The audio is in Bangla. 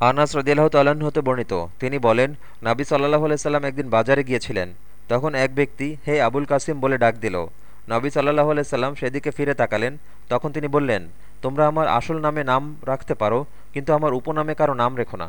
আনাস রদিয়াল্লাহ তাল্লাহ্ন হতে বর্ণিত। তিনি বলেন, নাবি সাল্লাহ আলাইসাল্লাম একদিন বাজারে গিয়েছিলেন। তখন এক ব্যক্তি, হে আবুল কাসিম বলে ডাক দিল। নবী সাল্লাহ আলাইসাল্লাম সেদিকে ফিরে তাকালেন। তখন তিনি বললেন, তোমরা আমার আসল নামে নাম রাখতে পারো, কিন্তু আমার উপনামে কারও নাম রেখো না।